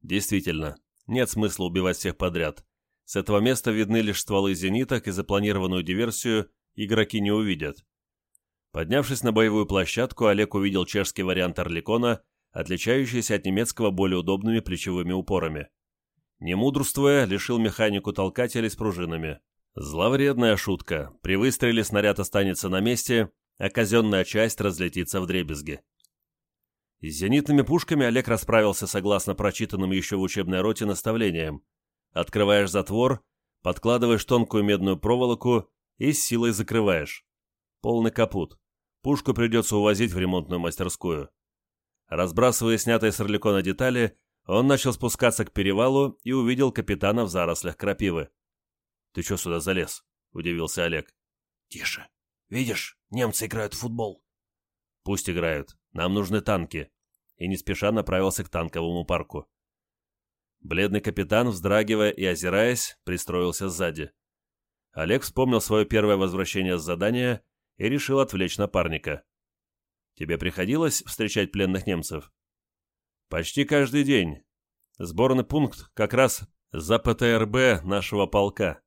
Действительно, нет смысла убивать всех подряд. С этого места видны лишь стволы зениток, и запланированную диверсию игроки не увидят. Поднявшись на боевую площадку, Олег увидел чешский вариант Орликона, отличающийся от немецкого более удобными плечевыми упорами. Не мудрствуя, лишил механику толкателей с пружинами. Зловредная шутка. При выстреле снаряд останется на месте, а казенная часть разлетится в дребезги. С зенитными пушками Олег расправился согласно прочитанным еще в учебной роте наставлениям. Открываешь затвор, подкладываешь тонкую медную проволоку и с силой закрываешь. Полный капут. Пушку придется увозить в ремонтную мастерскую. Разбрасывая снятые с орликона детали, он начал спускаться к перевалу и увидел капитана в зарослях крапивы. «Ты что сюда залез?» — удивился Олег. «Тише. Видишь, немцы играют в футбол». «Пусть играют. Нам нужны танки». И не спеша направился к танковому парку. Бледный капитан, вздрагивая и озираясь, пристроился сзади. Олег вспомнил свое первое возвращение с задания и решил отвлечь напарника. «Тебе приходилось встречать пленных немцев?» «Почти каждый день. Сборный пункт как раз за ПТРБ нашего полка».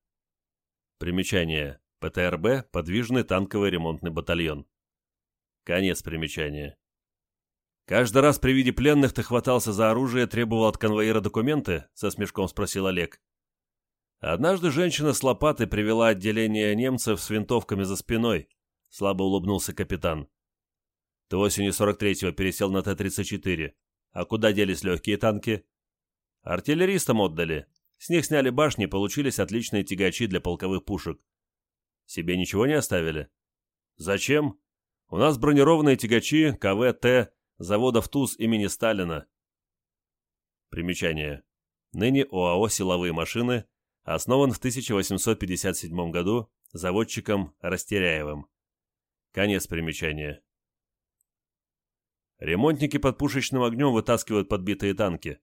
Примечание. ПТРБ – подвижный танковый ремонтный батальон. Конец примечания. «Каждый раз при виде пленных ты хватался за оружие, требовал от конвоира документы?» — со смешком спросил Олег. Однажды женщина с лопатой привела отделение немцев с винтовками за спиной. Слабо улыбнулся капитан. Ты осенью 43-го пересел на Т-34. А куда делись легкие танки? Артиллеристам отдали. С них сняли башни, получились отличные тягачи для полковых пушек. Себе ничего не оставили? Зачем? У нас бронированные тягачи КВ-Т заводов ТУЗ имени Сталина. Примечание. Ныне ОАО «Силовые машины» основан в 1857 году заводчиком Растеряевым. Конец примечания. Ремонтники под пушечным огнем вытаскивают подбитые танки.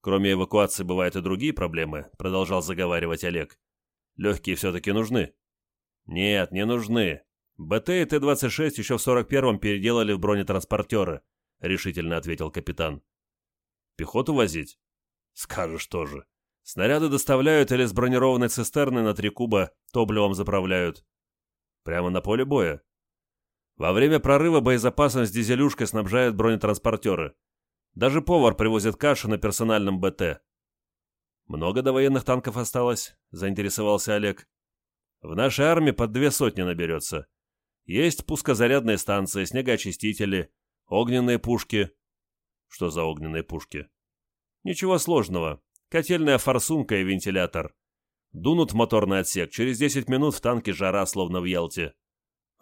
Кроме эвакуации бывают и другие проблемы, продолжал заговаривать Олег. Легкие все-таки нужны. Нет, не нужны. БТ и Т-26 еще в 41-м переделали в бронетранспортеры, решительно ответил капитан. Пехоту возить? Скажешь тоже. Снаряды доставляют или с бронированной цистерны на три куба топливом заправляют. Прямо на поле боя. Во время прорыва боезапасом с дизелюшкой снабжают бронетранспортеры. Даже повар привозит кашу на персональном БТ. «Много до военных танков осталось?» – заинтересовался Олег. «В нашей армии под две сотни наберется. Есть пускозарядные станции, снегоочистители, огненные пушки». «Что за огненные пушки?» «Ничего сложного. Котельная форсунка и вентилятор. Дунут моторный отсек, через 10 минут в танке жара, словно в Ялте».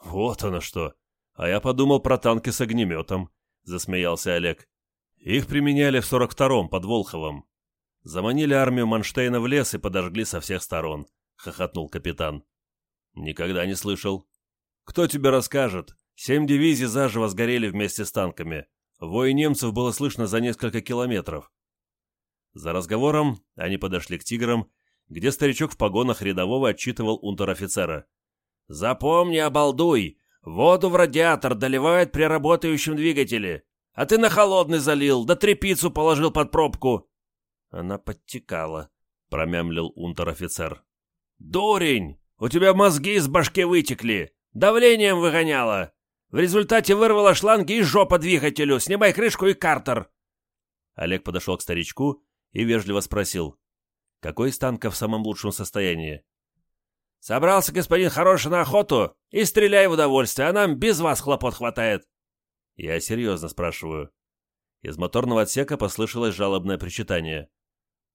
«Вот оно что!» «А я подумал про танки с огнеметом», — засмеялся Олег. «Их применяли в 42-м под Волховом. Заманили армию Манштейна в лес и подожгли со всех сторон», — хохотнул капитан. «Никогда не слышал». «Кто тебе расскажет? Семь дивизий заживо сгорели вместе с танками. Вой немцев было слышно за несколько километров». За разговором они подошли к «Тиграм», где старичок в погонах рядового отчитывал унтер-офицера. «Запомни, обалдуй! Воду в радиатор доливают при работающем двигателе. А ты на холодный залил, да трепицу положил под пробку. Она подтекала, промямлил унтер-офицер. Дурень! У тебя мозги из башки вытекли. Давлением выгоняла. В результате вырвала шланги и жопа двигателю. Снимай крышку и картер. Олег подошел к старичку и вежливо спросил. Какой из танков в самом лучшем состоянии? Собрался господин хороший на охоту и стреляй в удовольствие, а нам без вас хлопот хватает. Я серьезно спрашиваю. Из моторного отсека послышалось жалобное причитание.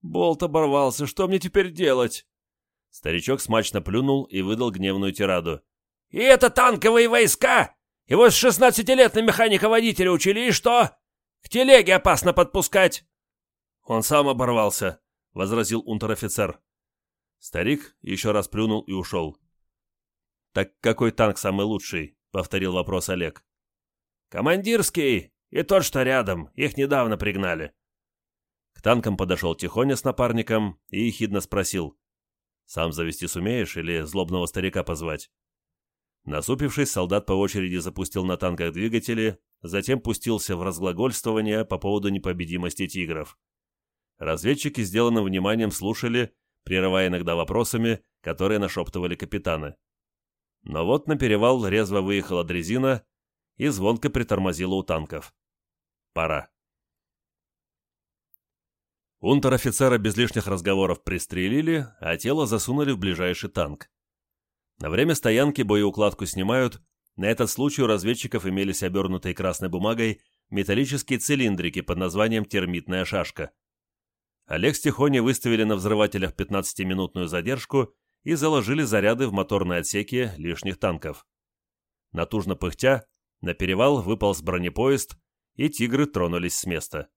Болт оборвался, что мне теперь делать? Старичок смачно плюнул и выдал гневную тираду. «И это танковые войска! Его с шестнадцати лет на механика-водителя учили, и что? К телеге опасно подпускать!» «Он сам оборвался», — возразил унтер-офицер. Старик еще раз плюнул и ушел. «Так какой танк самый лучший?» — повторил вопрос Олег. «Командирский и тот, что рядом. Их недавно пригнали». К танкам подошел Тихоня с напарником и ехидно спросил. «Сам завести сумеешь или злобного старика позвать?» Насупившись, солдат по очереди запустил на танках двигатели, затем пустился в разглагольствование по поводу непобедимости тигров. Разведчики, сделанным вниманием, слушали, прерывая иногда вопросами, которые нашептывали капитаны. Но вот на перевал резво выехала дрезина и звонко притормозила у танков. Пора. Унтер-офицера без лишних разговоров пристрелили, а тело засунули в ближайший танк. На время стоянки боеукладку снимают, на этот случай у разведчиков имелись обернутые красной бумагой металлические цилиндрики под названием термитная шашка. Олег с Тихоней выставили на взрывателях 15-минутную задержку и заложили заряды в моторные отсеки лишних танков. Натужно пыхтя, на перевал выполз бронепоезд, и «Тигры» тронулись с места.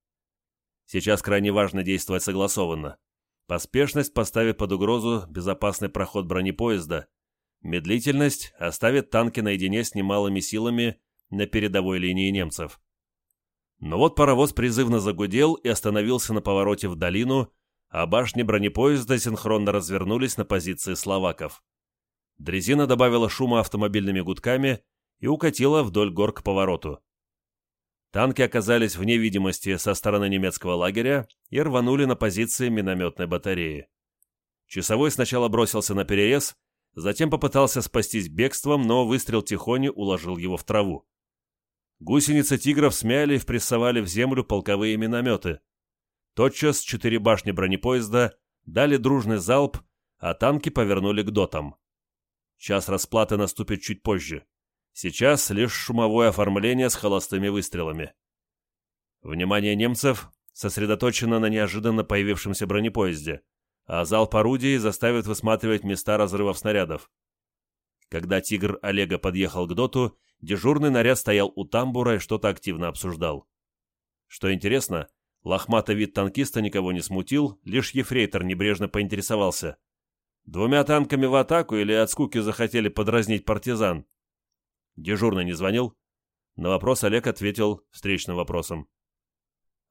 Сейчас крайне важно действовать согласованно. Поспешность поставит под угрозу безопасный проход бронепоезда. Медлительность оставит танки наедине с немалыми силами на передовой линии немцев. Но вот паровоз призывно загудел и остановился на повороте в долину, а башни бронепоезда синхронно развернулись на позиции словаков. Дрезина добавила шума автомобильными гудками и укатила вдоль гор к повороту. Танки оказались вне видимости со стороны немецкого лагеря и рванули на позиции минометной батареи. Часовой сначала бросился на перерез, затем попытался спастись бегством, но выстрел Тихони уложил его в траву. Гусеницы тигров смяли и впрессовали в землю полковые минометы. Тотчас четыре башни бронепоезда дали дружный залп, а танки повернули к дотам. Час расплаты наступит чуть позже. Сейчас лишь шумовое оформление с холостыми выстрелами. Внимание немцев сосредоточено на неожиданно появившемся бронепоезде, а залп орудий заставит высматривать места разрывов снарядов. Когда «Тигр» Олега подъехал к доту, дежурный наряд стоял у тамбура и что-то активно обсуждал. Что интересно, лохматый вид танкиста никого не смутил, лишь ефрейтор небрежно поинтересовался. Двумя танками в атаку или от скуки захотели подразнить партизан? Дежурный не звонил? На вопрос Олег ответил встречным вопросом.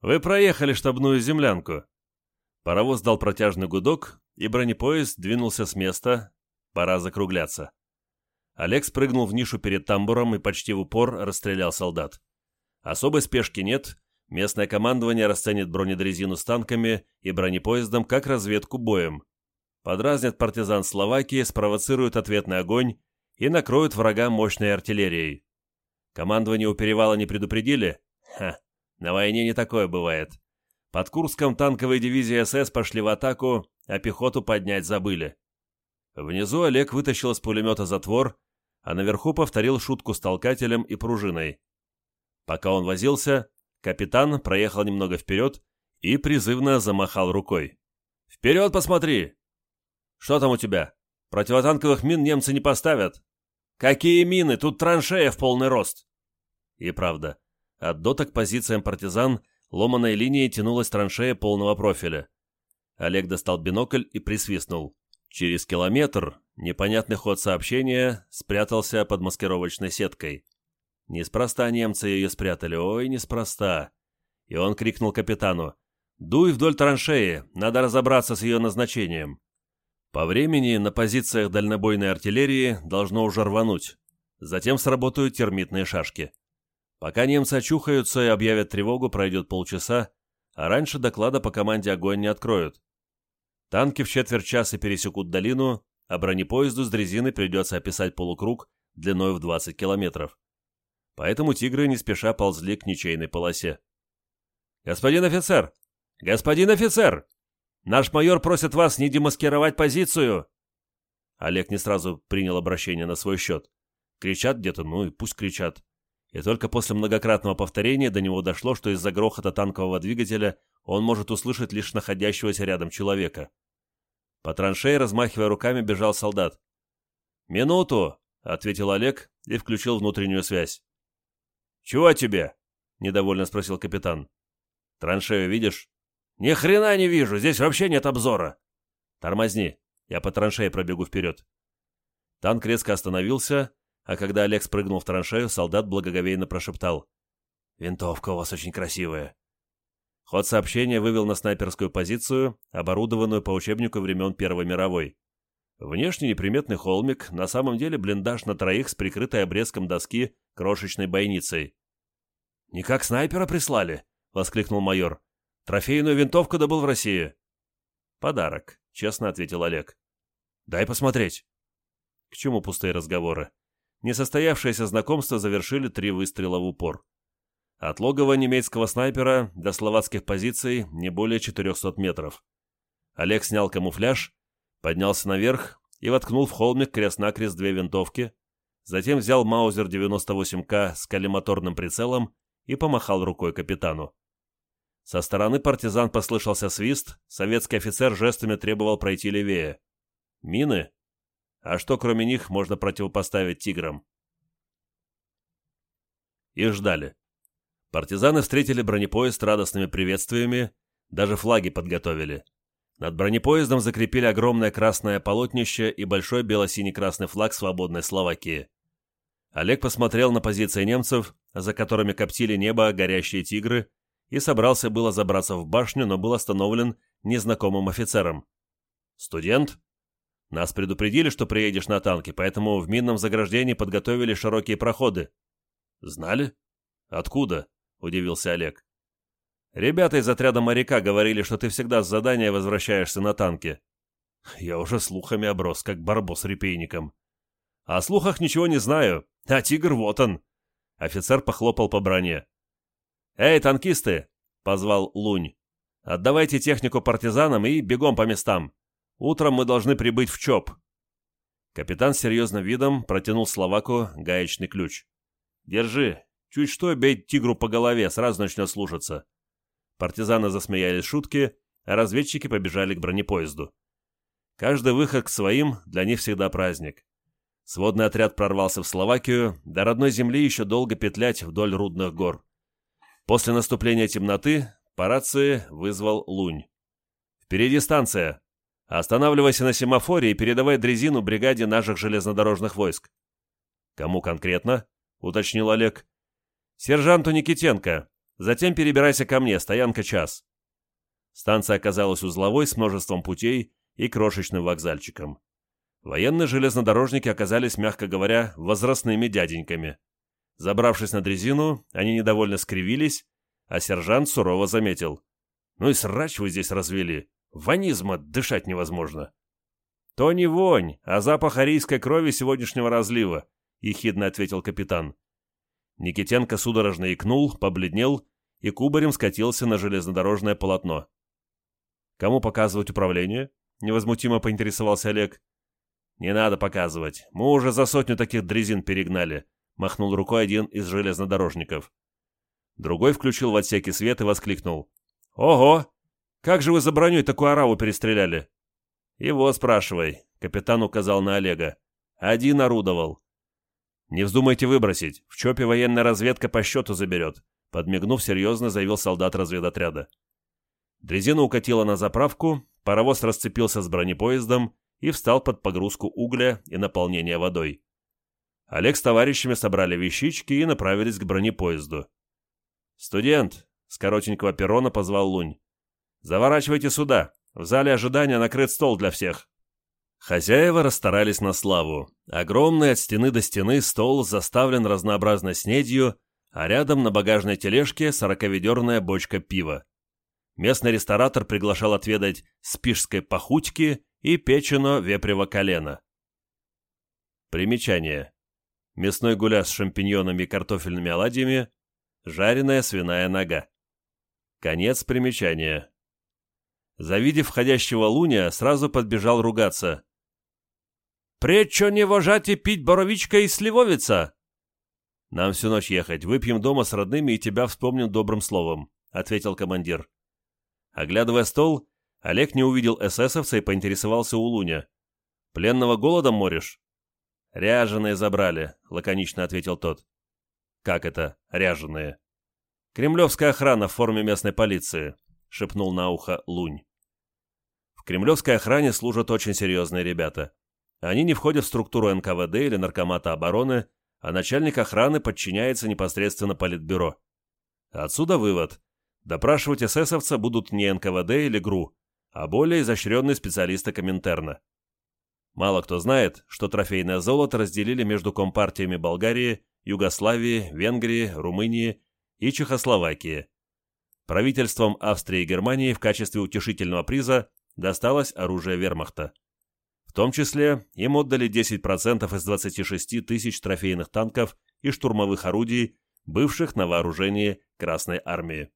«Вы проехали штабную землянку». Паровоз дал протяжный гудок, и бронепоезд двинулся с места. Пора закругляться. Олег спрыгнул в нишу перед тамбуром и почти в упор расстрелял солдат. Особой спешки нет, местное командование расценит бронедрезину с танками и бронепоездом как разведку боем. Подразнят партизан Словакии, спровоцируют ответный огонь и накроют врага мощной артиллерией. Командование у перевала не предупредили? Ха, на войне не такое бывает. Под Курском танковые дивизии СС пошли в атаку, а пехоту поднять забыли. Внизу Олег вытащил из пулемета затвор, а наверху повторил шутку с толкателем и пружиной. Пока он возился, капитан проехал немного вперед и призывно замахал рукой. «Вперед посмотри!» «Что там у тебя?» Противотанковых мин немцы не поставят. Какие мины? Тут траншея в полный рост. И правда, от дота к позициям партизан ломаной линией тянулась траншея полного профиля. Олег достал бинокль и присвистнул. Через километр непонятный ход сообщения спрятался под маскировочной сеткой. Неспроста немцы ее спрятали, ой, неспроста. И он крикнул капитану. «Дуй вдоль траншеи, надо разобраться с ее назначением». По времени на позициях дальнобойной артиллерии должно уже рвануть. Затем сработают термитные шашки. Пока немцы очухаются и объявят тревогу, пройдет полчаса, а раньше доклада по команде огонь не откроют. Танки в четверть часа пересекут долину, а бронепоезду с дрезины придется описать полукруг длиной в 20 километров. Поэтому тигры не спеша ползли к ничейной полосе. «Господин офицер! Господин офицер!» Наш майор просит вас не демаскировать позицию!» Олег не сразу принял обращение на свой счет. Кричат где-то, ну и пусть кричат. И только после многократного повторения до него дошло, что из-за грохота танкового двигателя он может услышать лишь находящегося рядом человека. По траншеи, размахивая руками, бежал солдат. «Минуту!» — ответил Олег и включил внутреннюю связь. «Чего тебе?» — недовольно спросил капитан. «Траншею видишь?» «Ни хрена не вижу, здесь вообще нет обзора!» «Тормозни, я по траншее пробегу вперед». Танк резко остановился, а когда Олег спрыгнул в траншею, солдат благоговейно прошептал. «Винтовка у вас очень красивая». Ход сообщения вывел на снайперскую позицию, оборудованную по учебнику времен Первой мировой. Внешне неприметный холмик, на самом деле блиндаж на троих с прикрытой обрезком доски крошечной бойницей. «Не как снайпера прислали?» — воскликнул майор. Трофейную винтовку добыл в России. Подарок, честно ответил Олег. Дай посмотреть. К чему пустые разговоры? Несостоявшееся знакомство завершили три выстрела в упор. От логова немецкого снайпера до словацких позиций не более 400 метров. Олег снял камуфляж, поднялся наверх и воткнул в холмик крест-накрест две винтовки, затем взял Маузер 98К с коллиматорным прицелом и помахал рукой капитану. Со стороны партизан послышался свист, советский офицер жестами требовал пройти левее. Мины? А что кроме них можно противопоставить тиграм? И ждали. Партизаны встретили бронепоезд радостными приветствиями, даже флаги подготовили. Над бронепоездом закрепили огромное красное полотнище и большой бело-синий-красный флаг свободной Словакии. Олег посмотрел на позиции немцев, за которыми коптили небо горящие тигры, и собрался было забраться в башню, но был остановлен незнакомым офицером. «Студент?» «Нас предупредили, что приедешь на танке, поэтому в минном заграждении подготовили широкие проходы». «Знали?» «Откуда?» — удивился Олег. «Ребята из отряда моряка говорили, что ты всегда с задания возвращаешься на танке». Я уже слухами оброс, как барбос репейником. О слухах ничего не знаю, а тигр вот он. Офицер похлопал по броне. «Эй, танкисты!» — позвал Лунь. «Отдавайте технику партизанам и бегом по местам. Утром мы должны прибыть в ЧОП». Капитан с серьезным видом протянул Словаку гаечный ключ. «Держи. Чуть что, бей тигру по голове, сразу начнет слушаться». Партизаны засмеялись шутки, а разведчики побежали к бронепоезду. Каждый выход к своим для них всегда праздник. Сводный отряд прорвался в Словакию, до родной земли еще долго петлять вдоль рудных гор. После наступления темноты по рации вызвал Лунь. «Впереди станция. Останавливайся на семафоре и передавай дрезину бригаде наших железнодорожных войск». «Кому конкретно?» — уточнил Олег. «Сержанту Никитенко. Затем перебирайся ко мне, стоянка час». Станция оказалась узловой с множеством путей и крошечным вокзальчиком. Военные железнодорожники оказались, мягко говоря, возрастными дяденьками. Забравшись на дрезину, они недовольно скривились, а сержант сурово заметил. «Ну и срач вы здесь развели. Ванизма дышать невозможно». «То не вонь, а запах арийской крови сегодняшнего разлива», — ехидно ответил капитан. Никитенко судорожно икнул, побледнел и кубарем скатился на железнодорожное полотно. «Кому показывать управление?» — невозмутимо поинтересовался Олег. «Не надо показывать. Мы уже за сотню таких дрезин перегнали. — махнул рукой один из железнодорожников. Другой включил в отсеке свет и воскликнул. «Ого! Как же вы за броней такую ораву перестреляли?» «Его спрашивай», — капитан указал на Олега. «Один орудовал». «Не вздумайте выбросить. В ЧОПе военная разведка по счету заберет», — подмигнув серьезно, заявил солдат разведотряда. Дрезина укатила на заправку, паровоз расцепился с бронепоездом и встал под погрузку угля и наполнение водой. Олег с товарищами собрали вещички и направились к бронепоезду. «Студент!» — с коротенького перрона позвал Лунь. «Заворачивайте сюда. В зале ожидания накрыт стол для всех». Хозяева расстарались на славу. Огромный от стены до стены стол заставлен разнообразной снедью, а рядом на багажной тележке сороковедерная бочка пива. Местный ресторатор приглашал отведать спишской пахутьки и печено вепрево колено. Примечание мясной гуляш с шампиньонами и картофельными оладьями, жареная свиная нога. Конец примечания. Завидев входящего Луня, сразу подбежал ругаться. «Пречо не вожать и пить боровичка и сливовица!» «Нам всю ночь ехать, выпьем дома с родными и тебя вспомним добрым словом», — ответил командир. Оглядывая стол, Олег не увидел эсэсовца и поинтересовался у Луня. «Пленного голодом моришь?» «Ряженые забрали», — лаконично ответил тот. «Как это, ряженые?» «Кремлевская охрана в форме местной полиции», — шепнул на ухо Лунь. В кремлевской охране служат очень серьезные ребята. Они не входят в структуру НКВД или Наркомата обороны, а начальник охраны подчиняется непосредственно Политбюро. Отсюда вывод. Допрашивать эсэсовца будут не НКВД или ГРУ, а более изощренные специалисты Коминтерна. Мало кто знает, что трофейное золото разделили между компартиями Болгарии, Югославии, Венгрии, Румынии и Чехословакии. Правительством Австрии и Германии в качестве утешительного приза досталось оружие вермахта. В том числе им отдали 10% из 26 тысяч трофейных танков и штурмовых орудий, бывших на вооружении Красной Армии.